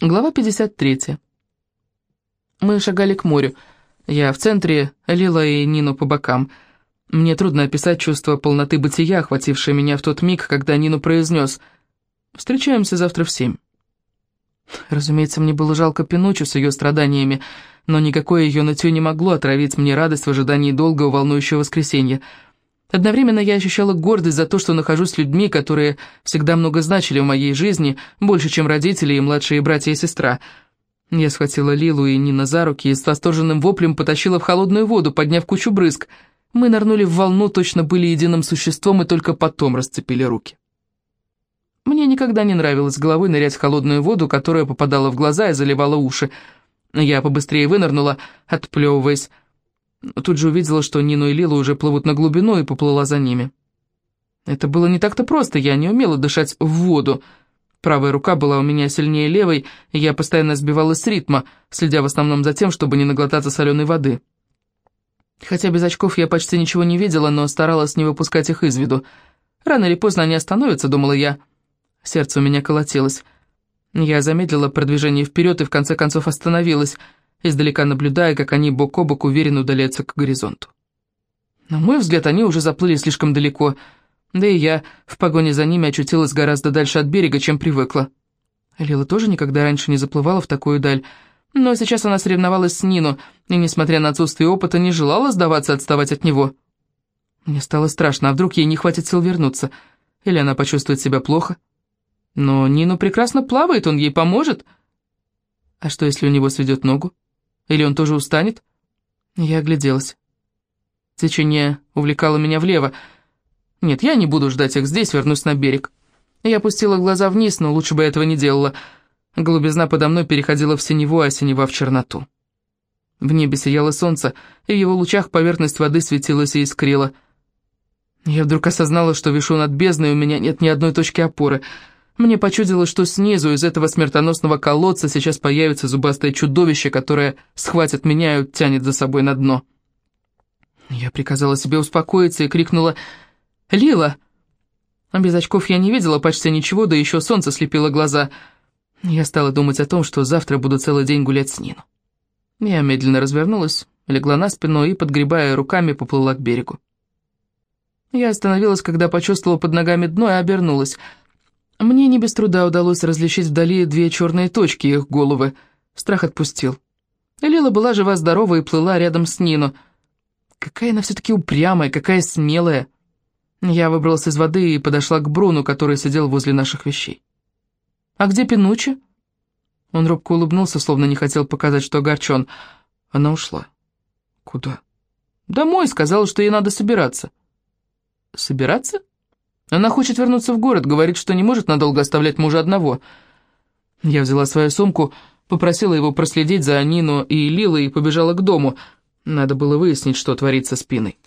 Глава 53. Мы шагали к морю. Я в центре, Лила и Нину по бокам. Мне трудно описать чувство полноты бытия, охватившее меня в тот миг, когда Нину произнес «Встречаемся завтра в семь». Разумеется, мне было жалко Пинучу с ее страданиями, но никакое ее нытье не могло отравить мне радость в ожидании долгого волнующего воскресенья — Одновременно я ощущала гордость за то, что нахожусь с людьми, которые всегда много значили в моей жизни, больше, чем родители и младшие братья и сестра. Я схватила Лилу и Нина за руки и с восторженным воплем потащила в холодную воду, подняв кучу брызг. Мы нырнули в волну, точно были единым существом и только потом расцепили руки. Мне никогда не нравилось головой нырять в холодную воду, которая попадала в глаза и заливала уши. Я побыстрее вынырнула, отплевываясь, Тут же увидела, что Нину и Лилу уже плывут на глубину, и поплыла за ними. Это было не так-то просто, я не умела дышать в воду. Правая рука была у меня сильнее левой, и я постоянно сбивалась с ритма, следя в основном за тем, чтобы не наглотаться соленой воды. Хотя без очков я почти ничего не видела, но старалась не выпускать их из виду. Рано или поздно они остановятся, думала я. Сердце у меня колотилось. Я замедлила продвижение вперед и в конце концов остановилась — издалека наблюдая, как они бок о бок уверенно удаляются к горизонту. На мой взгляд, они уже заплыли слишком далеко, да и я в погоне за ними очутилась гораздо дальше от берега, чем привыкла. Лила тоже никогда раньше не заплывала в такую даль, но сейчас она соревновалась с Нину, и, несмотря на отсутствие опыта, не желала сдаваться отставать от него. Мне стало страшно, а вдруг ей не хватит сил вернуться, или она почувствует себя плохо. Но Нину прекрасно плавает, он ей поможет. А что, если у него сведет ногу? Или он тоже устанет? Я огляделась. Течение увлекало меня влево. Нет, я не буду ждать их здесь, вернусь на берег. Я опустила глаза вниз, но лучше бы этого не делала. Голубизна подо мной переходила в синеву, а синева в черноту. В небе сияло солнце, и в его лучах поверхность воды светилась и искрила. Я вдруг осознала, что вишу над бездной, и у меня нет ни одной точки опоры — мне почудилось, что снизу из этого смертоносного колодца сейчас появится зубастое чудовище, которое схватит меня и тянет за собой на дно. Я приказала себе успокоиться и крикнула «Лила!». Без очков я не видела почти ничего, да еще солнце слепило глаза. Я стала думать о том, что завтра буду целый день гулять с Нину. Я медленно развернулась, легла на спину и, подгребая руками, поплыла к берегу. Я остановилась, когда почувствовала под ногами дно и обернулась — мне не без труда удалось различить вдали две черные точки их головы. Страх отпустил. Лила была жива-здорова и плыла рядом с Нину. Какая она все-таки упрямая, какая смелая. Я выбралась из воды и подошла к Бруну, который сидел возле наших вещей. «А где Пинучи?» Он робко улыбнулся, словно не хотел показать, что огорчен. Она ушла. «Куда?» «Домой», — сказала, что ей надо собираться. «Собираться?» Она хочет вернуться в город, говорит, что не может надолго оставлять мужа одного. Я взяла свою сумку, попросила его проследить за Нину и Лилой и побежала к дому. Надо было выяснить, что творится с Пиной.